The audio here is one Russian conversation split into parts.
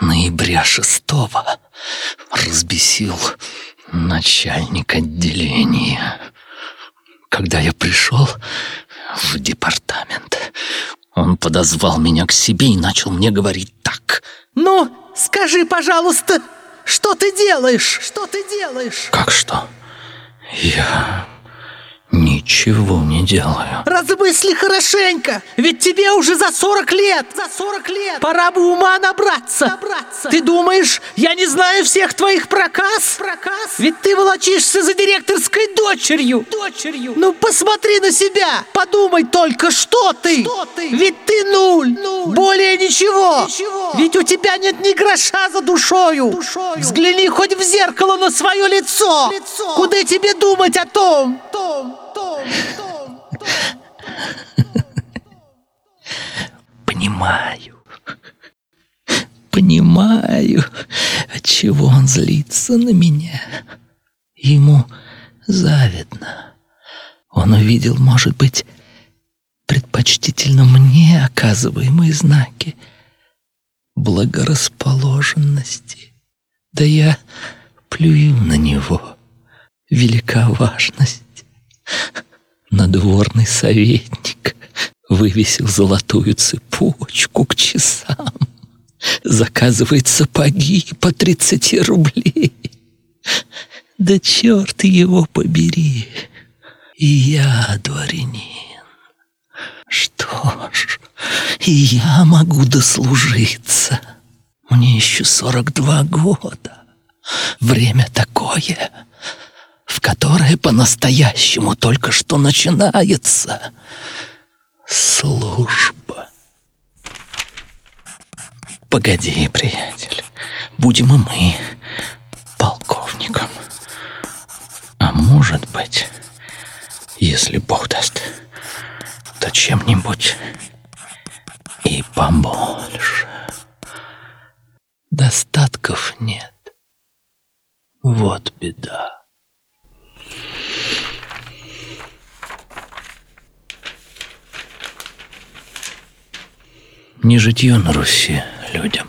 ноября шестого разбесил начальник отделения. Когда я пришел в департамент, он подозвал меня к себе и начал мне говорить так. Ну, скажи, пожалуйста, что ты делаешь? Что ты делаешь? Как что? Я ничего не делаю. Размысли хорошенько, ведь тебе уже за 40 лет. За 40 лет. Пора бы ума набраться. Набраться. Ты думаешь, я не знаю всех твоих проказ? Проказ? Ведь ты волочишься за директорской дочерью. Дочерью. Ну посмотри на себя. Подумай только, что ты? Что ты? Ведь ты нуль. нуль. Более ничего. ничего. Ведь у тебя нет ни гроша за душою. душою. Взгляни хоть в зеркало на свое лицо. лицо. Куда тебе думать о том? том. Понимаю. Понимаю, от чего он злится на меня. Ему завидно. Он увидел, может быть, предпочтительно мне оказываемые знаки благорасположенности. Да я плюю на него. Велика важность надворный советник вывесил золотую цепочку к часам. Заказывает сапоги по тридцати рублей. Да черт его побери. И я дворянин. Что ж, и я могу дослужиться. Мне еще сорок два года. Время такое, которое по-настоящему только что начинается служба. Погоди, приятель, будем и мы полковником. А может быть, если Бог даст, то чем-нибудь и побольше. Достатков не житье на Руси людям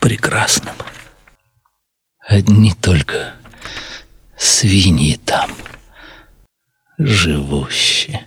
прекрасным. Одни только свиньи там живущие.